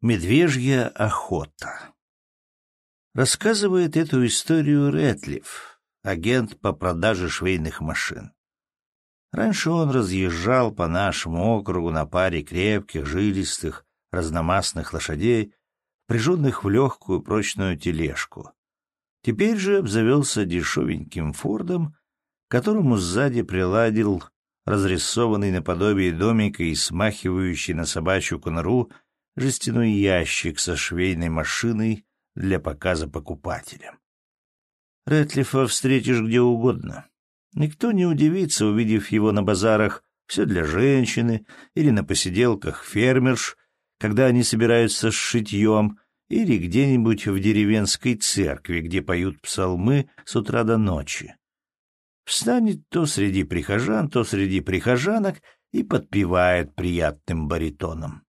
Медвежья охота. Рассказывает эту историю Рэтлиф, агент по продаже швейных машин. Раньше он разъезжал по нашему округу на паре крепких, жилистых, разномастных лошадей, приженных в легкую прочную тележку. Теперь же обзавелся дешевеньким фордом, которому сзади приладил разрисованный наподобие домика и смахивающий на собачью конуру жестяной ящик со швейной машиной для показа покупателям. Рэтлифа встретишь где угодно. Никто не удивится, увидев его на базарах «Все для женщины» или на посиделках «Фермерш», когда они собираются с шитьем, или где-нибудь в деревенской церкви, где поют псалмы с утра до ночи. Встанет то среди прихожан, то среди прихожанок и подпевает приятным баритоном.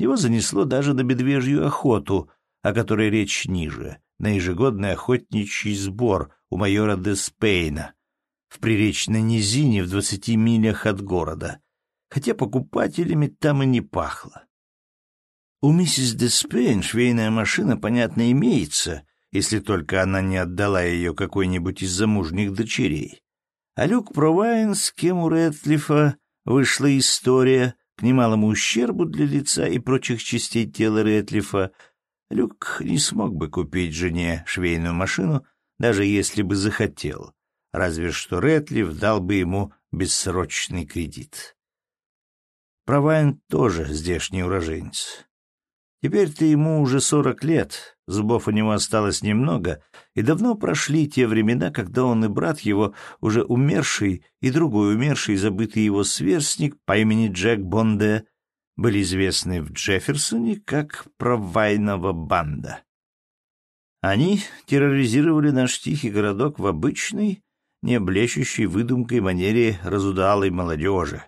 Его занесло даже на медвежью охоту, о которой речь ниже, на ежегодный охотничий сбор у майора Деспейна в приречной низине в двадцати милях от города, хотя покупателями там и не пахло. У миссис Деспейн швейная машина, понятно, имеется, если только она не отдала ее какой-нибудь из замужних дочерей. А Люк Провайн, с кем у Рэтлифа вышла история, к немалому ущербу для лица и прочих частей тела Рэтлифа, Люк не смог бы купить жене швейную машину, даже если бы захотел, разве что Рэтлиф дал бы ему бессрочный кредит. Провайн тоже здешний уроженец. Теперь-то ему уже сорок лет, зубов у него осталось немного, и давно прошли те времена, когда он и брат его, уже умерший, и другой умерший, забытый его сверстник по имени Джек Бонде, были известны в Джефферсоне как провайного банда. Они терроризировали наш тихий городок в обычной, не облещущей выдумкой манере разудалой молодежи.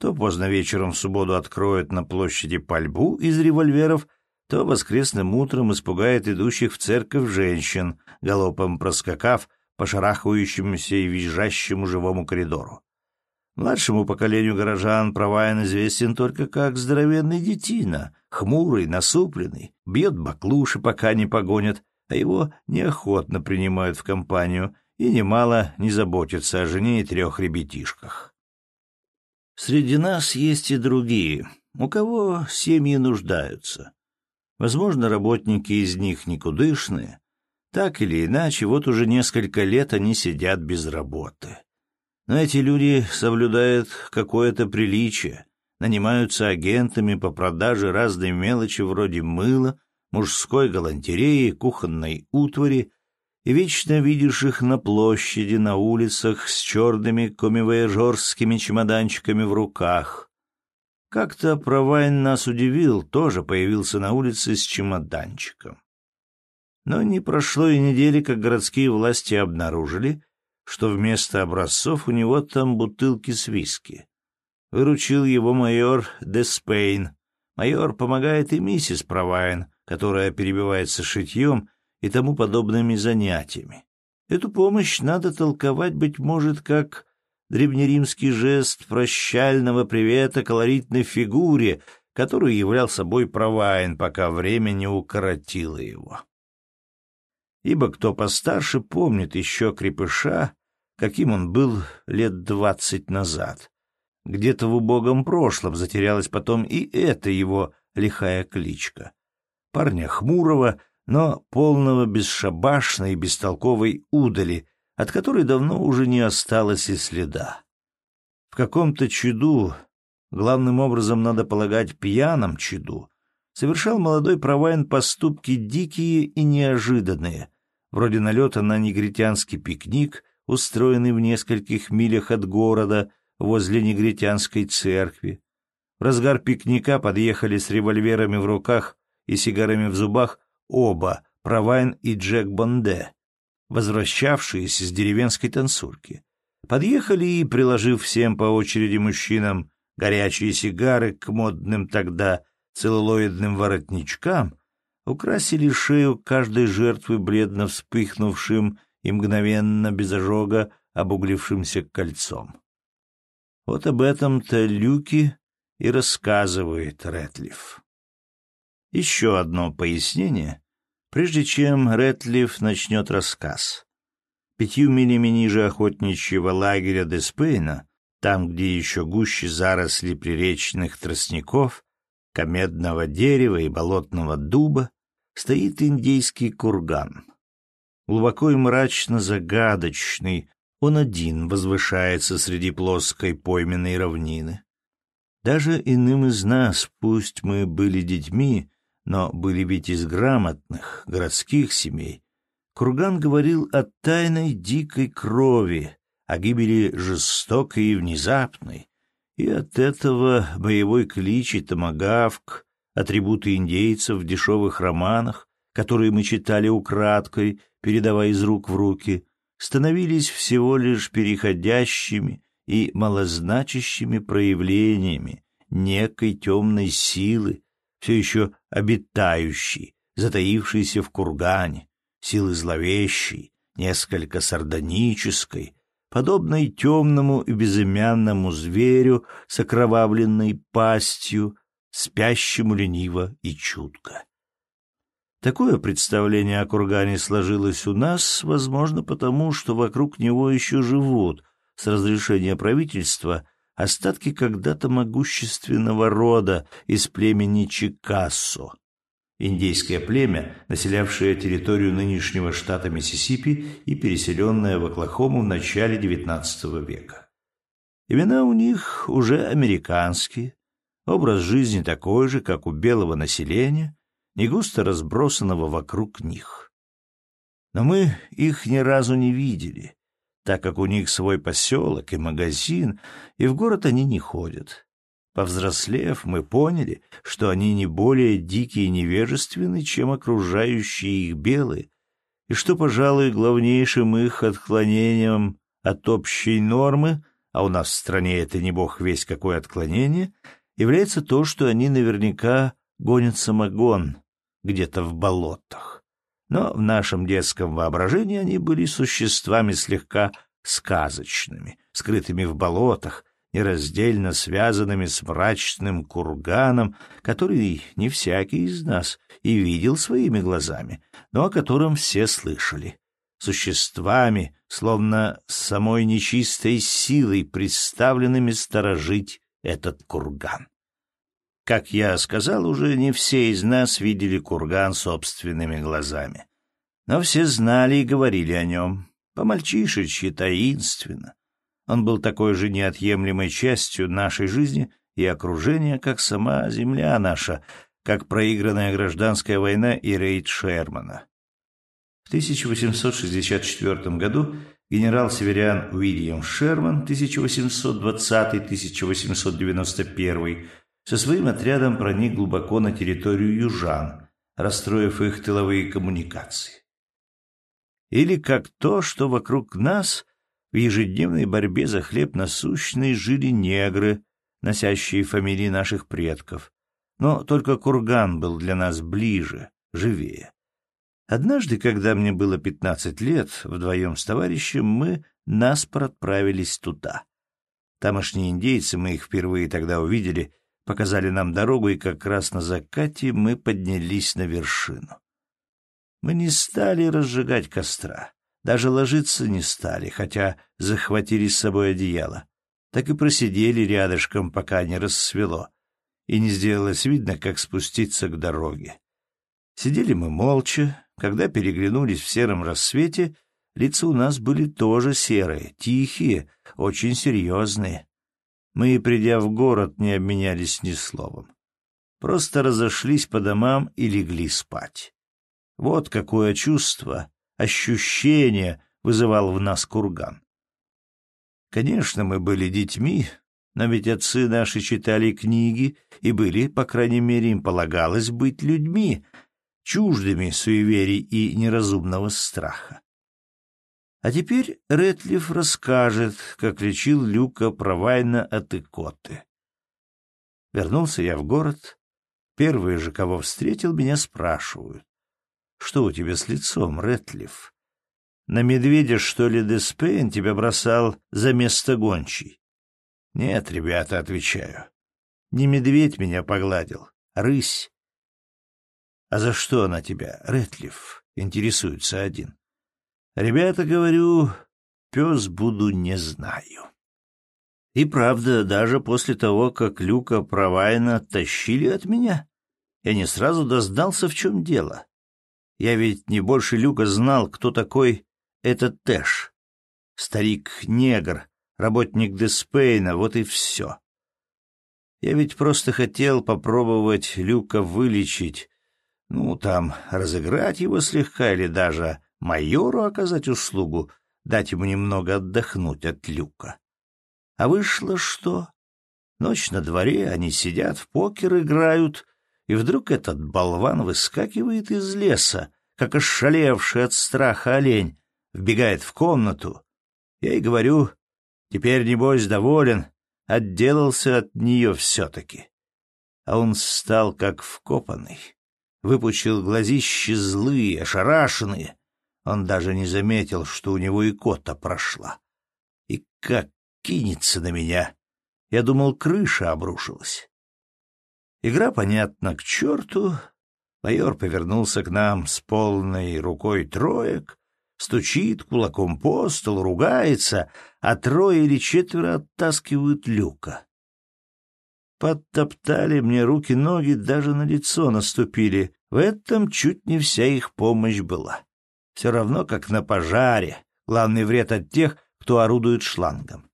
То поздно вечером в субботу откроют на площади пальбу из револьверов, то воскресным утром испугает идущих в церковь женщин, галопом проскакав по шарахающемуся и визжащему живому коридору. Младшему поколению горожан Провайн известен только как здоровенный детина, хмурый, насупленный, бьет баклуши, пока не погонят, а его неохотно принимают в компанию и немало не заботятся о жене и трех ребятишках. Среди нас есть и другие, у кого семьи нуждаются. Возможно, работники из них никудышные. Так или иначе, вот уже несколько лет они сидят без работы. Но эти люди соблюдают какое-то приличие, нанимаются агентами по продаже разной мелочи вроде мыла, мужской галантереи, кухонной утвари, и вечно видишь их на площади, на улицах с черными комивояжерскими чемоданчиками в руках, как-то Провайн нас удивил, тоже появился на улице с чемоданчиком. Но не прошло и недели, как городские власти обнаружили, что вместо образцов у него там бутылки с виски. Выручил его майор Деспейн. Майор помогает и миссис Провайн, которая перебивается шитьем и тому подобными занятиями. Эту помощь надо толковать, быть может, как древнеримский жест прощального привета колоритной фигуре, которую являл собой Провайн, пока время не укоротило его. Ибо кто постарше помнит еще крепыша, каким он был лет двадцать назад. Где-то в убогом прошлом затерялась потом и эта его лихая кличка. Парня хмурого, но полного бесшабашной и бестолковой удали — от которой давно уже не осталось и следа. В каком-то чуду, главным образом надо полагать пьяном чуду, совершал молодой Провайн поступки дикие и неожиданные, вроде налета на негритянский пикник, устроенный в нескольких милях от города возле негритянской церкви. В разгар пикника подъехали с револьверами в руках и сигарами в зубах оба, Провайн и Джек Бонде, возвращавшиеся с деревенской танцульки. Подъехали и, приложив всем по очереди мужчинам горячие сигары к модным тогда целлулоидным воротничкам, украсили шею каждой жертвы бледно вспыхнувшим и мгновенно без ожога обуглившимся кольцом. Вот об этом-то Люки и рассказывает Рэтлиф. Еще одно пояснение, прежде чем Рэтлиф начнет рассказ. Пятью милями ниже охотничьего лагеря Деспейна, там, где еще гуще заросли приречных тростников, комедного дерева и болотного дуба, стоит индейский курган. Глубоко и мрачно загадочный, он один возвышается среди плоской пойменной равнины. Даже иным из нас, пусть мы были детьми, но были ведь из грамотных городских семей, Курган говорил о тайной дикой крови, о гибели жестокой и внезапной, и от этого боевой клич и томагавк, атрибуты индейцев в дешевых романах, которые мы читали украдкой, передавая из рук в руки, становились всего лишь переходящими и малозначащими проявлениями некой темной силы, все еще обитающей, затаившейся в кургане, силы зловещей, несколько сардонической, подобной темному и безымянному зверю с окровавленной пастью, спящему лениво и чутко. Такое представление о кургане сложилось у нас, возможно, потому, что вокруг него еще живут, с разрешения правительства, остатки когда-то могущественного рода из племени Чикассо, индейское племя, населявшее территорию нынешнего штата Миссисипи и переселенное в Оклахому в начале XIX века. Имена у них уже американские, образ жизни такой же, как у белого населения, не густо разбросанного вокруг них. Но мы их ни разу не видели, так как у них свой поселок и магазин, и в город они не ходят. Повзрослев, мы поняли, что они не более дикие и невежественны, чем окружающие их белые, и что, пожалуй, главнейшим их отклонением от общей нормы, а у нас в стране это не бог весь какое отклонение, является то, что они наверняка гонят самогон где-то в болотах. Но в нашем детском воображении они были существами слегка сказочными, скрытыми в болотах, нераздельно связанными с мрачным курганом, который не всякий из нас и видел своими глазами, но о котором все слышали. Существами, словно самой нечистой силой, представленными сторожить этот курган. Как я сказал, уже не все из нас видели курган собственными глазами. Но все знали и говорили о нем, по-мальчишечьи таинственно, он был такой же неотъемлемой частью нашей жизни и окружения, как сама земля наша, как проигранная гражданская война и рейд Шермана. В 1864 году генерал-северян Уильям Шерман 1820-1891 со своим отрядом проник глубоко на территорию южан, расстроив их тыловые коммуникации. Или как то, что вокруг нас в ежедневной борьбе за хлеб насущный жили негры, носящие фамилии наших предков. Но только курган был для нас ближе, живее. Однажды, когда мне было пятнадцать лет, вдвоем с товарищем мы наспор отправились туда. Тамошние индейцы, мы их впервые тогда увидели, показали нам дорогу, и как раз на закате мы поднялись на вершину. Мы не стали разжигать костра. Даже ложиться не стали, хотя захватили с собой одеяло. Так и просидели рядышком, пока не рассвело, и не сделалось видно, как спуститься к дороге. Сидели мы молча, когда переглянулись в сером рассвете, лица у нас были тоже серые, тихие, очень серьезные. Мы, придя в город, не обменялись ни словом. Просто разошлись по домам и легли спать. Вот какое чувство ощущение вызывал в нас курган. Конечно, мы были детьми, но ведь отцы наши читали книги и были, по крайней мере, им полагалось быть людьми, чуждыми суеверий и неразумного страха. А теперь Рэтлиф расскажет, как лечил Люка Провайна от икоты. Вернулся я в город. Первые же, кого встретил, меня спрашивают. Что у тебя с лицом, Рэтлиф? На медведя, что ли, Деспейн тебя бросал за место гончий? Нет, ребята, отвечаю. Не медведь меня погладил, рысь. «А за что она тебя, Рэтлиф?» — интересуется один. «Ребята, говорю, пес буду не знаю». И правда, даже после того, как Люка Провайна оттащили от меня, я не сразу дознался, в чем дело. Я ведь не больше Люка знал, кто такой этот Тэш. Старик-негр, работник Деспейна, вот и все. Я ведь просто хотел попробовать Люка вылечить, ну, там, разыграть его слегка или даже майору оказать услугу, дать ему немного отдохнуть от Люка. А вышло что? Ночь на дворе, они сидят, в покер играют, и вдруг этот болван выскакивает из леса, как ошалевший от страха олень, вбегает в комнату. Я и говорю, теперь, небось, доволен, отделался от нее все-таки. А он стал как вкопанный, выпучил глазищи злые, ошарашенные. Он даже не заметил, что у него и кота прошла. И как кинется на меня. Я думал, крыша обрушилась. Игра, понятно, к черту. Майор повернулся к нам с полной рукой троек, стучит кулаком по столу, ругается, а трое или четверо оттаскивают люка. Подтоптали мне руки-ноги, даже на лицо наступили. В этом чуть не вся их помощь была. Все равно, как на пожаре. Главный вред от тех, кто орудует шлангом.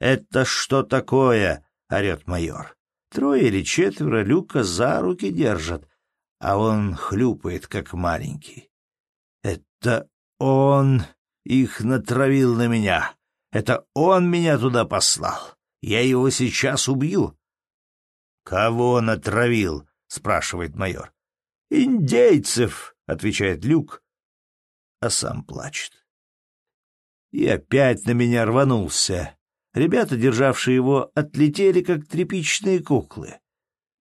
«Это что такое?» — орет майор. Трое или четверо Люка за руки держат, а он хлюпает, как маленький. «Это он их натравил на меня. Это он меня туда послал. Я его сейчас убью». «Кого натравил?» — спрашивает майор. «Индейцев», — отвечает Люк, а сам плачет. И опять на меня рванулся. Ребята, державшие его, отлетели, как тряпичные куклы.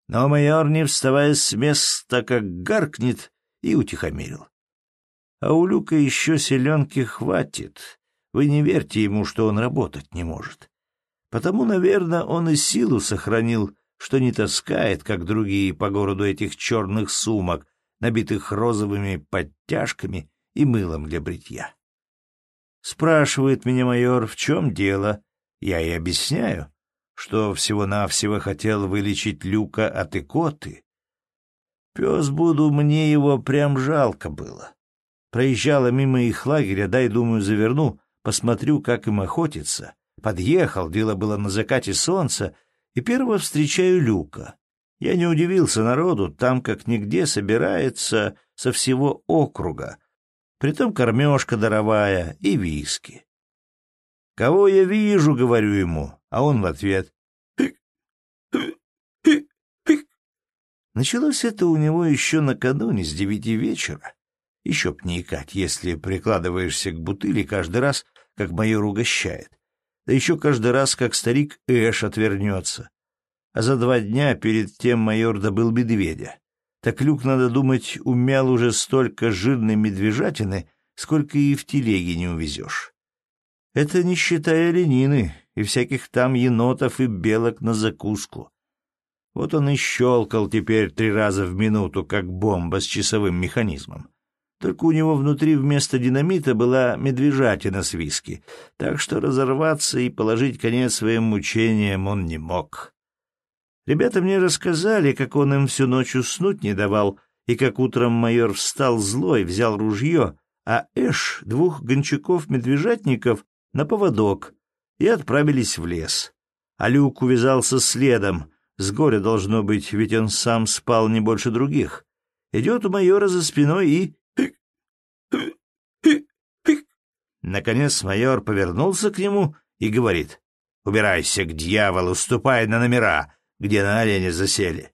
Но майор, не вставая с места, как гаркнет, и утихомирил. А у Люка еще селенки хватит. Вы не верьте ему, что он работать не может. Потому, наверное, он и силу сохранил, что не таскает, как другие по городу этих черных сумок, набитых розовыми подтяжками и мылом для бритья. Спрашивает меня майор, в чем дело, я и объясняю, что всего-навсего хотел вылечить Люка от икоты. Пес буду, мне его прям жалко было. Проезжала мимо их лагеря, дай, думаю, заверну, посмотрю, как им охотиться. Подъехал, дело было на закате солнца, и первого встречаю Люка. Я не удивился народу, там как нигде собирается со всего округа. Притом кормежка даровая и виски. «Кого я вижу?» — говорю ему, а он в ответ. Началось это у него еще накануне с девяти вечера. Еще б не икать, если прикладываешься к бутыли каждый раз, как майор угощает. Да еще каждый раз, как старик Эш отвернется. А за два дня перед тем майор добыл медведя. Так люк, надо думать, умял уже столько жирной медвежатины, сколько и в телеге не увезешь. Это не считая ленины и всяких там енотов и белок на закуску. Вот он и щелкал теперь три раза в минуту, как бомба с часовым механизмом. Только у него внутри вместо динамита была медвежатина с виски, так что разорваться и положить конец своим мучениям он не мог. Ребята мне рассказали, как он им всю ночь уснуть не давал, и как утром майор встал злой, взял ружье, а Эш двух гончаков-медвежатников на поводок и отправились в лес. А Люк увязался следом, с горя должно быть, ведь он сам спал не больше других. Идет у майора за спиной и... Наконец майор повернулся к нему и говорит, «Убирайся к дьяволу, ступай на номера, где на оленя засели.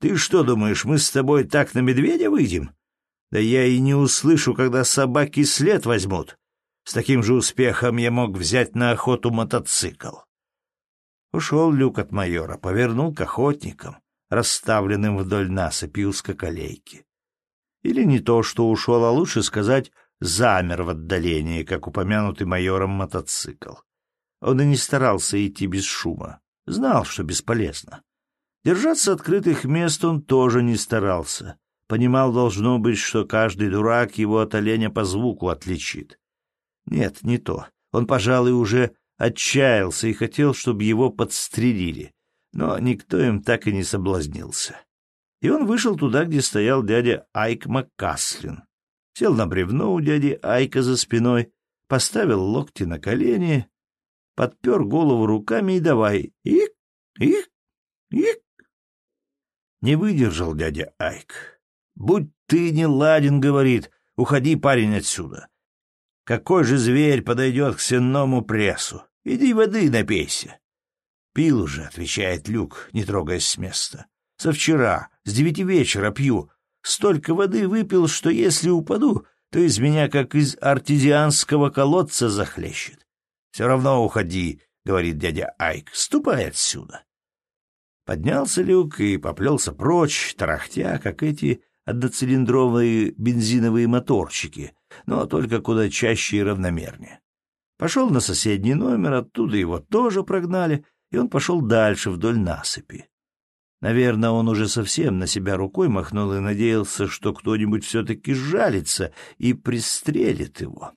Ты что думаешь, мы с тобой так на медведя выйдем? Да я и не услышу, когда собаки след возьмут. С таким же успехом я мог взять на охоту мотоцикл. Ушел люк от майора, повернул к охотникам, расставленным вдоль насыпи узкоколейки. Или не то, что ушел, а лучше сказать, замер в отдалении, как упомянутый майором мотоцикл. Он и не старался идти без шума, знал, что бесполезно. Держаться открытых мест он тоже не старался, Понимал, должно быть, что каждый дурак его от оленя по звуку отличит. Нет, не то. Он, пожалуй, уже отчаялся и хотел, чтобы его подстрелили, но никто им так и не соблазнился. И он вышел туда, где стоял дядя Айк Маккаслин. Сел на бревно у дяди Айка за спиной, поставил локти на колени, подпер голову руками и давай «Ик! Ик! Ик!» Не выдержал дядя Айк. «Будь ты не ладен, — говорит, — уходи, парень, отсюда. Какой же зверь подойдет к сенному прессу? Иди воды напейся». «Пил уже», — отвечает Люк, не трогаясь с места. «Со вчера, с девяти вечера пью. Столько воды выпил, что если упаду, то из меня как из артезианского колодца захлещет. Все равно уходи, — говорит дядя Айк, — ступай отсюда. Поднялся люк и поплелся прочь, тарахтя, как эти одноцилиндровые бензиновые моторчики, но только куда чаще и равномернее. Пошел на соседний номер, оттуда его тоже прогнали, и он пошел дальше вдоль насыпи. Наверное, он уже совсем на себя рукой махнул и надеялся, что кто-нибудь все-таки жалится и пристрелит его.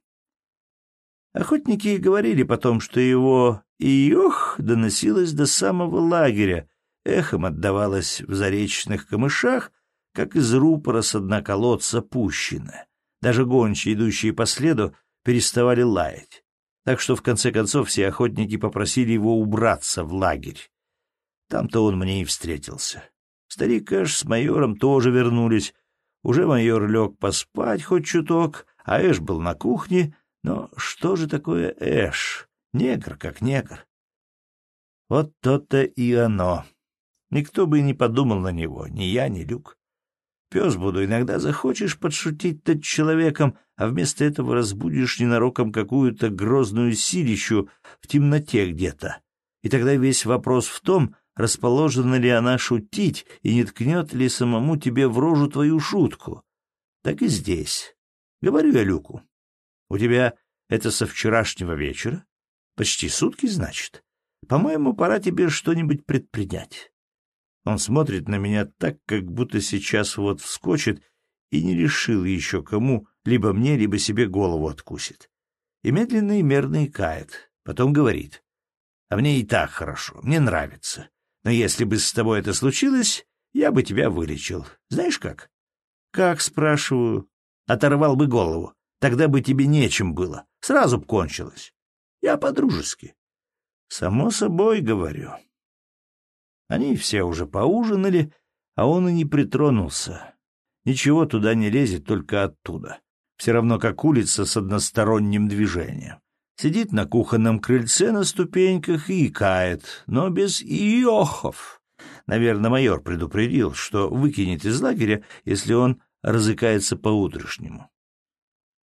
Охотники говорили потом, что его «иох» доносилось до самого лагеря, эхом отдавалось в заречных камышах, как из рупора с дна колодца пущено. Даже гончие, идущие по следу, переставали лаять. Так что, в конце концов, все охотники попросили его убраться в лагерь. Там-то он мне и встретился. Старик Эш с майором тоже вернулись. Уже майор лег поспать хоть чуток, а Эш был на кухне. Но что же такое Эш? Негр как негр. Вот то-то и оно. Никто бы и не подумал на него, ни я, ни Люк. Пес буду, иногда захочешь подшутить над человеком, а вместо этого разбудишь ненароком какую-то грозную силищу в темноте где-то. И тогда весь вопрос в том, расположена ли она шутить и не ткнет ли самому тебе в рожу твою шутку. Так и здесь. Говорю я Люку. У тебя это со вчерашнего вечера? Почти сутки, значит? По-моему, пора тебе что-нибудь предпринять. Он смотрит на меня так, как будто сейчас вот вскочит и не решил еще кому, либо мне, либо себе голову откусит. И медленно и мерно икает. Потом говорит. А мне и так хорошо, мне нравится. Но если бы с тобой это случилось, я бы тебя вылечил. Знаешь как? Как, спрашиваю. Оторвал бы голову. Тогда бы тебе нечем было. Сразу б кончилось. Я по-дружески. Само собой, говорю. Они все уже поужинали, а он и не притронулся. Ничего туда не лезет, только оттуда. Все равно как улица с односторонним движением. Сидит на кухонном крыльце на ступеньках и икает, но без иохов. Наверное, майор предупредил, что выкинет из лагеря, если он разыкается по-утрешнему.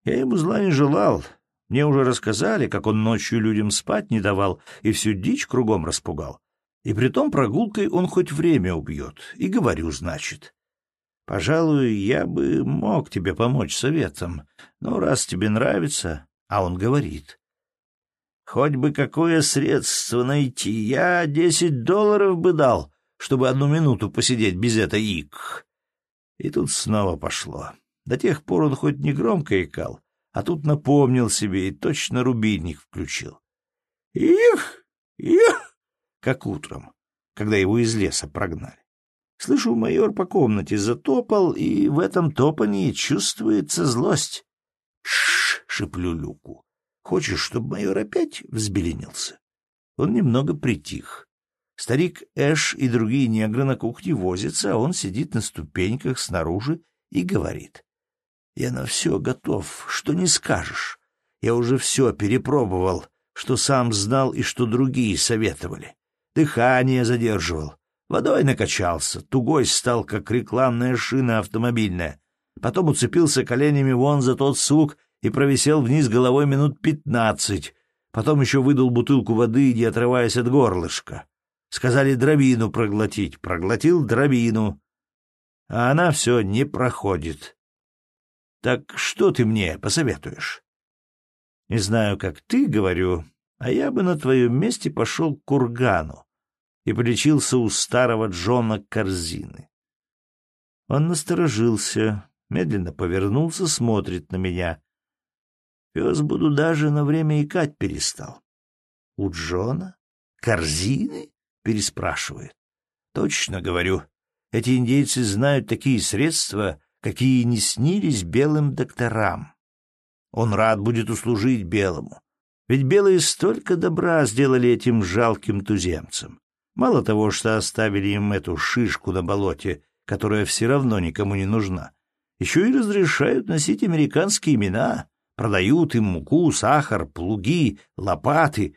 Я ему зла не желал. Мне уже рассказали, как он ночью людям спать не давал и всю дичь кругом распугал. И притом прогулкой он хоть время убьет. И говорю, значит. Пожалуй, я бы мог тебе помочь советом, но раз тебе нравится... А он говорит. Хоть бы какое средство найти, я десять долларов бы дал, чтобы одну минуту посидеть без этой ик. И тут снова пошло. До тех пор он хоть не громко икал, а тут напомнил себе и точно рубильник включил. Их! Их! как утром, когда его из леса прогнали. Слышу, майор по комнате затопал, и в этом топании чувствуется злость. Шш, шиплю Люку. Хочешь, чтобы майор опять взбеленился? Он немного притих. Старик Эш и другие негры на кухне возятся, а он сидит на ступеньках снаружи и говорит. Я на все готов, что не скажешь. Я уже все перепробовал, что сам знал и что другие советовали дыхание задерживал. Водой накачался, тугой стал, как рекламная шина автомобильная. Потом уцепился коленями вон за тот сук и провисел вниз головой минут пятнадцать. Потом еще выдал бутылку воды, не отрываясь от горлышка. Сказали дробину проглотить. Проглотил дробину. А она все не проходит. Так что ты мне посоветуешь? Не знаю, как ты, говорю, а я бы на твоем месте пошел к кургану и полечился у старого Джона Корзины. Он насторожился, медленно повернулся, смотрит на меня. Пес буду даже на время икать перестал. — У Джона? Корзины? — переспрашивает. — Точно говорю. Эти индейцы знают такие средства, какие не снились белым докторам. Он рад будет услужить белому. Ведь белые столько добра сделали этим жалким туземцам. Мало того, что оставили им эту шишку на болоте, которая все равно никому не нужна, еще и разрешают носить американские имена, продают им муку, сахар, плуги, лопаты,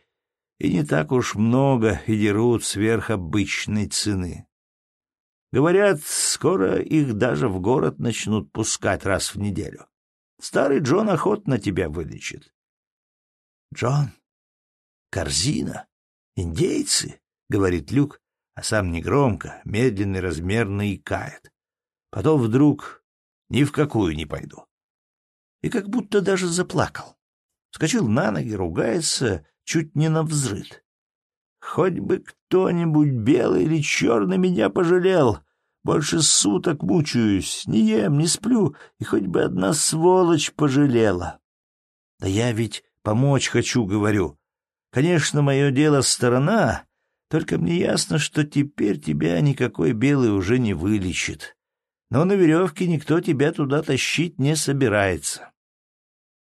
и не так уж много и дерут сверх обычной цены. Говорят, скоро их даже в город начнут пускать раз в неделю. Старый Джон охотно тебя вылечит. Джон, корзина, индейцы, — говорит Люк, а сам негромко, медленно и размерно икает. Потом вдруг ни в какую не пойду. И как будто даже заплакал. Скочил на ноги, ругается, чуть не на взрыд. Хоть бы кто-нибудь белый или черный меня пожалел. Больше суток мучаюсь, не ем, не сплю, и хоть бы одна сволочь пожалела. Да я ведь помочь хочу, говорю. Конечно, мое дело сторона, только мне ясно, что теперь тебя никакой белый уже не вылечит. Но на веревке никто тебя туда тащить не собирается.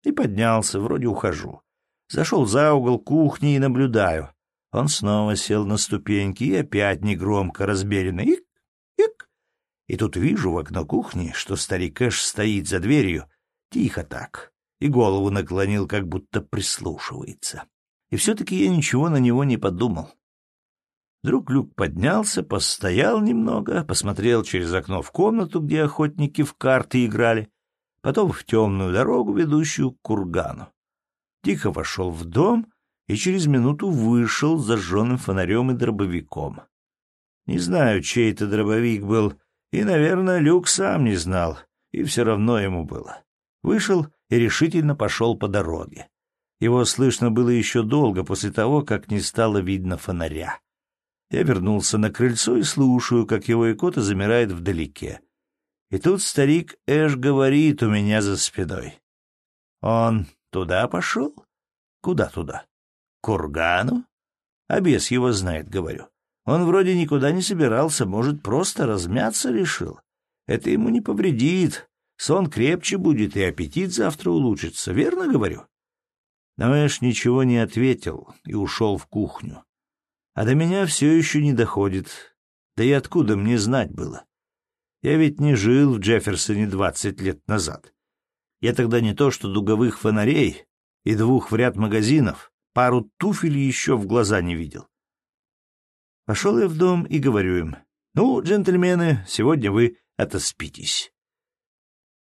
И поднялся, вроде ухожу. Зашел за угол кухни и наблюдаю. Он снова сел на ступеньки и опять негромко, разберенно «Ик! Ик!» И тут вижу в окно кухни, что старик Эш стоит за дверью, тихо так, и голову наклонил, как будто прислушивается. И все-таки я ничего на него не подумал. Вдруг Люк поднялся, постоял немного, посмотрел через окно в комнату, где охотники в карты играли, потом в темную дорогу, ведущую к кургану. Тихо вошел в дом и через минуту вышел с зажженным фонарем и дробовиком. Не знаю, чей это дробовик был, и, наверное, Люк сам не знал, и все равно ему было. Вышел и решительно пошел по дороге. Его слышно было еще долго после того, как не стало видно фонаря. Я вернулся на крыльцо и слушаю, как его икота замирает вдалеке. И тут старик Эш говорит у меня за спиной. Он туда пошел? Куда туда? К кургану? А бес его знает, говорю. Он вроде никуда не собирался, может, просто размяться решил. Это ему не повредит. Сон крепче будет, и аппетит завтра улучшится. Верно говорю? Но Эш ничего не ответил и ушел в кухню. А до меня все еще не доходит. Да и откуда мне знать было? Я ведь не жил в Джефферсоне двадцать лет назад. Я тогда не то что дуговых фонарей и двух в ряд магазинов, пару туфель еще в глаза не видел. Пошел я в дом и говорю им, «Ну, джентльмены, сегодня вы отоспитесь».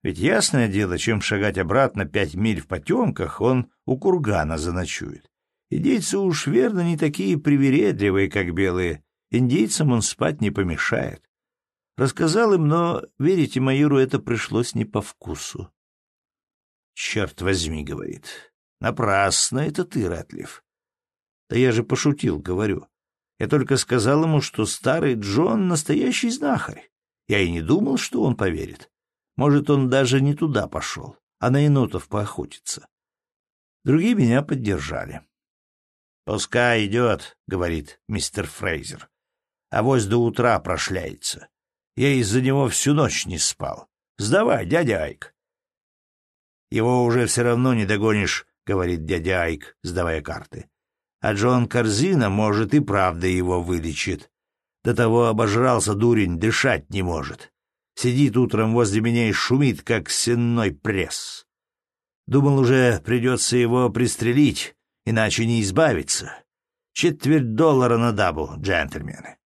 Ведь ясное дело, чем шагать обратно пять миль в потемках, он у кургана заночует. Индейцы уж верно не такие привередливые, как белые. Индейцам он спать не помешает. Рассказал им, но, верите, майору это пришлось не по вкусу. «Черт возьми», — говорит, — «напрасно это ты, Ратлив». «Да я же пошутил, говорю. Я только сказал ему, что старый Джон — настоящий знахарь. Я и не думал, что он поверит. Может, он даже не туда пошел, а на енотов поохотиться». Другие меня поддержали. «Пускай идет», — говорит мистер Фрейзер. «Авось до утра прошляется. Я из-за него всю ночь не спал. Сдавай, дядя Айк». «Его уже все равно не догонишь», — говорит дядя Айк, сдавая карты. «А Джон Корзина, может, и правда его вылечит. До того обожрался дурень, дышать не может. Сидит утром возле меня и шумит, как сенной пресс. Думал, уже придется его пристрелить, иначе не избавиться. Четверть доллара на дабу, джентльмены.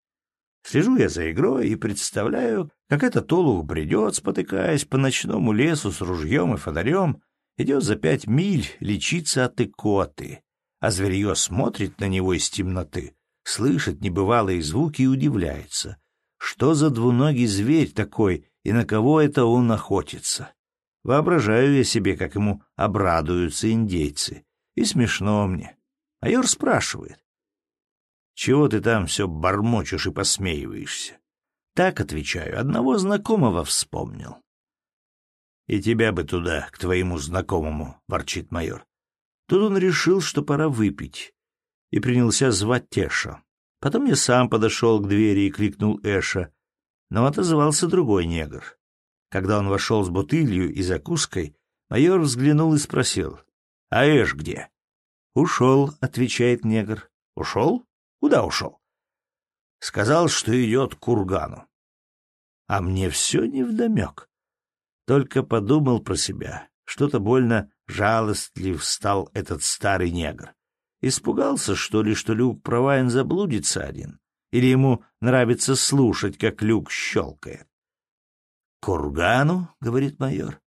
Слежу я за игрой и представляю, как этот олух бредет, спотыкаясь по ночному лесу с ружьем и фонарем, идет за пять миль лечиться от икоты, а зверье смотрит на него из темноты, слышит небывалые звуки и удивляется. Что за двуногий зверь такой и на кого это он охотится? Воображаю я себе, как ему обрадуются индейцы. И смешно мне. Майор спрашивает. «Чего ты там все бормочешь и посмеиваешься? Так, отвечаю, одного знакомого вспомнил. «И тебя бы туда, к твоему знакомому», — ворчит майор. Тут он решил, что пора выпить, и принялся звать Теша. Потом я сам подошел к двери и кликнул Эша, но отозвался другой негр. Когда он вошел с бутылью и закуской, майор взглянул и спросил, «А Эш где?» «Ушел», — отвечает негр. «Ушел? Куда ушел?» Сказал, что идет к кургану. А мне все невдомек. Только подумал про себя. Что-то больно жалостлив стал этот старый негр. Испугался, что ли, что Люк Провайн заблудится один? Или ему нравится слушать, как Люк щелкает? «Кургану?» — говорит майор.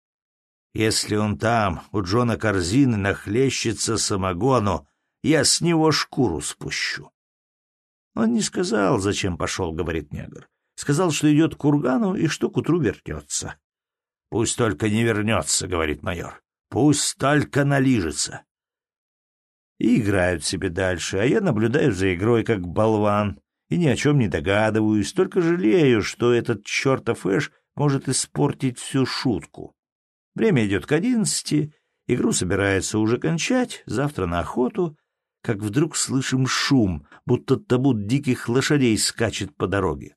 «Если он там, у Джона Корзины, нахлещется самогону, я с него шкуру спущу». Он не сказал, зачем пошел, — говорит негр. Сказал, что идет к кургану и что к утру вернется. — Пусть только не вернется, — говорит майор. — Пусть только налижется. И играют себе дальше, а я наблюдаю за игрой как болван и ни о чем не догадываюсь, только жалею, что этот чертов Эш может испортить всю шутку. Время идет к одиннадцати, игру собирается уже кончать, завтра на охоту, как вдруг слышим шум, будто табут диких лошадей скачет по дороге.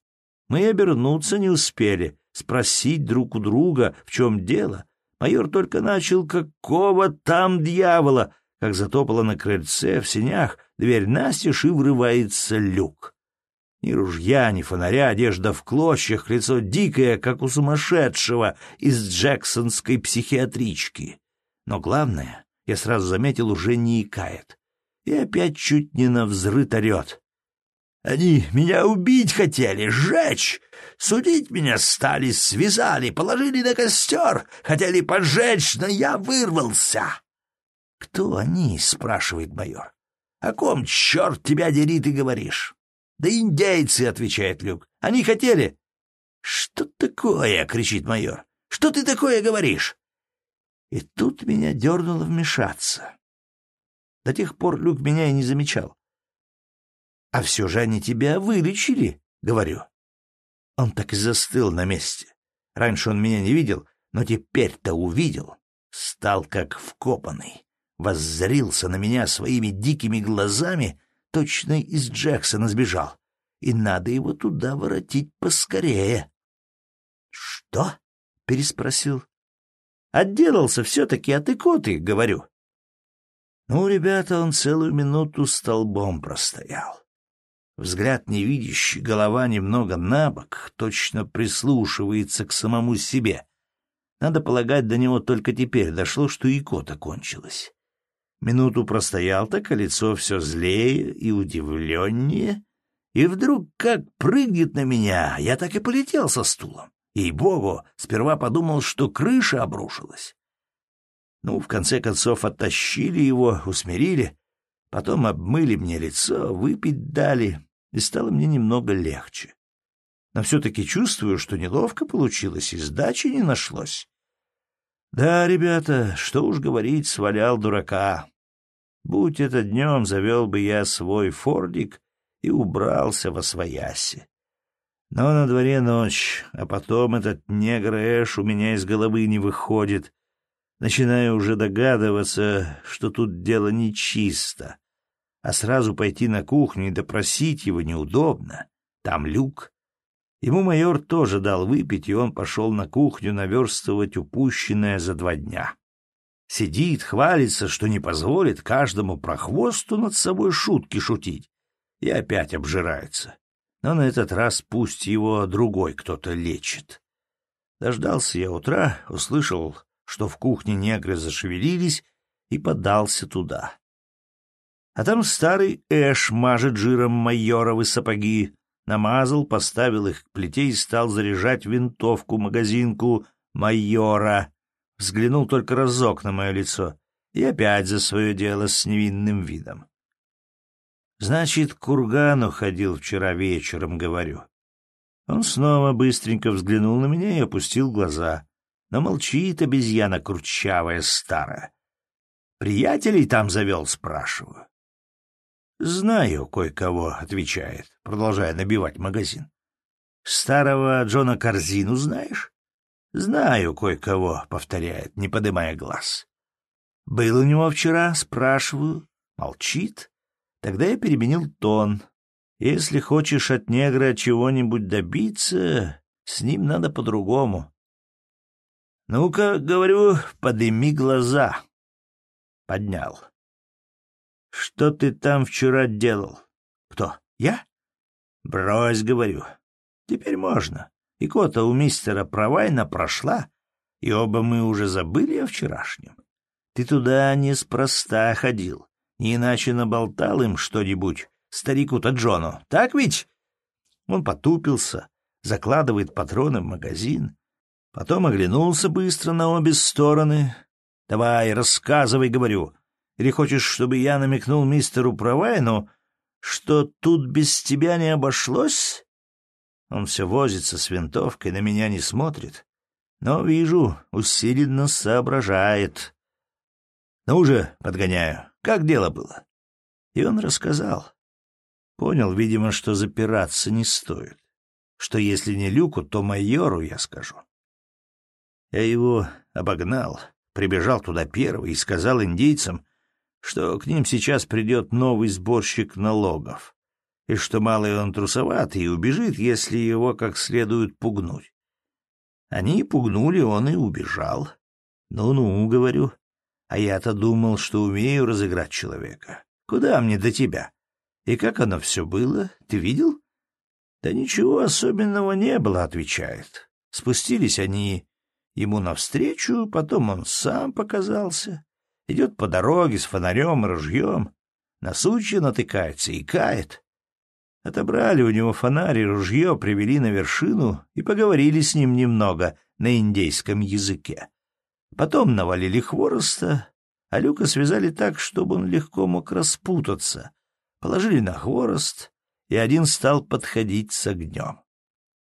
Мы обернуться не успели, спросить друг у друга, в чем дело. Майор только начал, какого там дьявола, как затопало на крыльце в сенях, дверь настежь и врывается люк. Ни ружья, ни фонаря, одежда в клочьях, лицо дикое, как у сумасшедшего из джексонской психиатрички. Но главное, я сразу заметил, уже не икает и опять чуть не навзрыд орет. Они меня убить хотели, сжечь. Судить меня стали, связали, положили на костер, хотели поджечь, но я вырвался. — Кто они? — спрашивает майор. — О ком, черт тебя дери, ты говоришь? — Да индейцы, — отвечает Люк. — Они хотели... — Что такое? — кричит майор. — Что ты такое говоришь? И тут меня дернуло вмешаться. До тех пор Люк меня и не замечал. «А все же они тебя вылечили», — говорю. Он так и застыл на месте. Раньше он меня не видел, но теперь-то увидел. Стал как вкопанный. Воззрился на меня своими дикими глазами, точно из Джексона сбежал. И надо его туда воротить поскорее. «Что?» — переспросил. «Отделался все-таки от икоты», — говорю. Ну, ребята, он целую минуту столбом простоял. Взгляд невидящий, голова немного набок, точно прислушивается к самому себе. Надо полагать, до него только теперь дошло, что икота кончилась. Минуту простоял так, а лицо все злее и удивленнее, и вдруг как прыгнет на меня, я так и полетел со стулом. Ей-богу, сперва подумал, что крыша обрушилась. Ну, в конце концов, оттащили его, усмирили, потом обмыли мне лицо, выпить дали, и стало мне немного легче. Но все-таки чувствую, что неловко получилось, и сдачи не нашлось. Да, ребята, что уж говорить, свалял дурака. Будь это днем, завел бы я свой фордик и убрался во свояси. Но на дворе ночь, а потом этот негр Эш у меня из головы не выходит, начинаю уже догадываться, что тут дело нечисто. А сразу пойти на кухню и допросить его неудобно. Там люк. Ему майор тоже дал выпить, и он пошел на кухню наверстывать упущенное за два дня. Сидит, хвалится, что не позволит каждому прохвосту над собой шутки шутить. И опять обжирается. Но на этот раз пусть его другой кто-то лечит. Дождался я утра, услышал что в кухне негры зашевелились, и подался туда. А там старый Эш мажет жиром майоровы сапоги, намазал, поставил их к плите и стал заряжать винтовку-магазинку майора. Взглянул только разок на мое лицо и опять за свое дело с невинным видом. Значит, к кургану ходил вчера вечером, говорю. Он снова быстренько взглянул на меня и опустил глаза но молчит обезьяна кручавая старая. «Приятелей там завел?» — спрашиваю. «Знаю кое-кого», — отвечает, продолжая набивать магазин. Старого Джона Корзину знаешь? Знаю кое-кого, повторяет, не поднимая глаз. Был у него вчера, спрашиваю, молчит. Тогда я переменил тон. Если хочешь от негра чего-нибудь добиться, с ним надо по-другому. Ну-ка, говорю, подыми глаза. Поднял. Что ты там вчера делал? Кто? Я? Брось, говорю. Теперь можно. И кота у мистера Провайна прошла, и оба мы уже забыли о вчерашнем. Ты туда неспроста ходил, не иначе наболтал им что-нибудь, старику-то Джону, так ведь? Он потупился, закладывает патроны в магазин, потом оглянулся быстро на обе стороны. «Давай, рассказывай, — говорю. Или хочешь, чтобы я намекнул мистеру Провайну, что тут без тебя не обошлось?» Он все возится с винтовкой, на меня не смотрит. Но, вижу, усиленно соображает. Ну уже, подгоняю, как дело было? И он рассказал. Понял, видимо, что запираться не стоит. Что если не Люку, то майору я скажу. Я его обогнал, прибежал туда первый и сказал индейцам, что к ним сейчас придет новый сборщик налогов и что малый он трусоват и убежит, если его как следует пугнуть. Они пугнули, он и убежал. Ну-ну, говорю. А я-то думал, что умею разыграть человека. Куда мне до тебя? И как оно все было? Ты видел? Да ничего особенного не было, отвечает. Спустились они ему навстречу, потом он сам показался. Идет по дороге с фонарем и ружьем. На сучья натыкается и кает. Отобрали у него фонарь и ружье, привели на вершину и поговорили с ним немного на индейском языке. Потом навалили хвороста, а Люка связали так, чтобы он легко мог распутаться. Положили на хворост, и один стал подходить с огнем.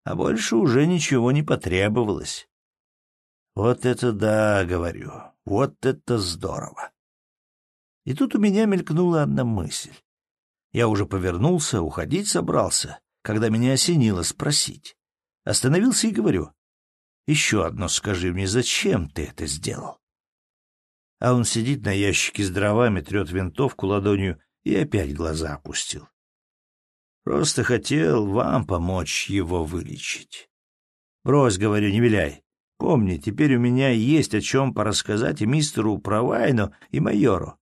А больше уже ничего не потребовалось. Вот это да, говорю, вот это здорово. И тут у меня мелькнула одна мысль. Я уже повернулся, уходить собрался, когда меня осенило спросить. Остановился и говорю. «Еще одно скажи мне, зачем ты это сделал?» А он сидит на ящике с дровами, трет винтовку ладонью и опять глаза опустил. Просто хотел вам помочь его вылечить. Брось, говорю, не виляй. Помни, теперь у меня есть о чем порассказать и мистеру Провайну, и майору.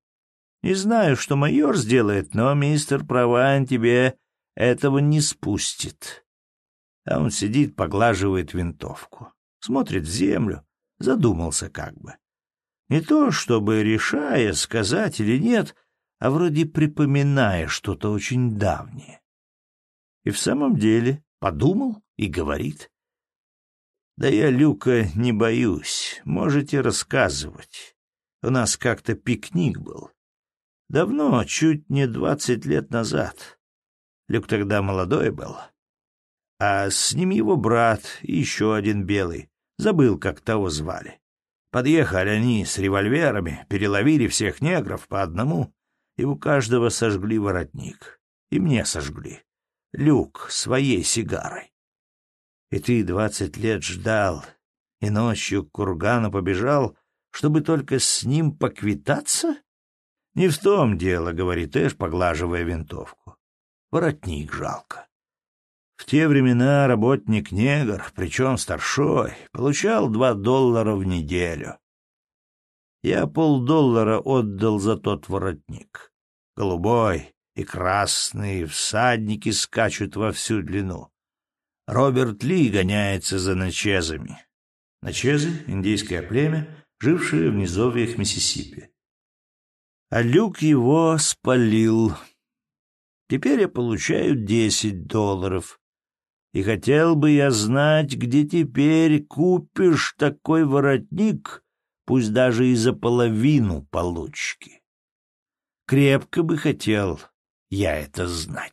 Не знаю, что майор сделает, но мистер Провайн тебе этого не спустит. А он сидит, поглаживает винтовку, смотрит в землю, задумался как бы. Не то, чтобы решая, сказать или нет, а вроде припоминая что-то очень давнее. И в самом деле подумал и говорит. «Да я Люка не боюсь, можете рассказывать. У нас как-то пикник был. Давно, чуть не двадцать лет назад. Люк тогда молодой был. А с ним его брат и еще один белый. Забыл, как того звали. Подъехали они с револьверами, переловили всех негров по одному, и у каждого сожгли воротник. И мне сожгли. Люк своей сигарой. И ты двадцать лет ждал, и ночью к кургану побежал, чтобы только с ним поквитаться? «Не в том дело», — говорит Эш, поглаживая винтовку. «Воротник жалко». В те времена работник-негр, причем старшой, получал два доллара в неделю. Я полдоллара отдал за тот воротник. Голубой и красный всадники скачут во всю длину. Роберт Ли гоняется за начезами. Начезы — индейское племя, жившее в низовьях Миссисипи а люк его спалил. Теперь я получаю десять долларов. И хотел бы я знать, где теперь купишь такой воротник, пусть даже и за половину получки. Крепко бы хотел я это знать.